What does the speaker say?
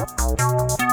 Música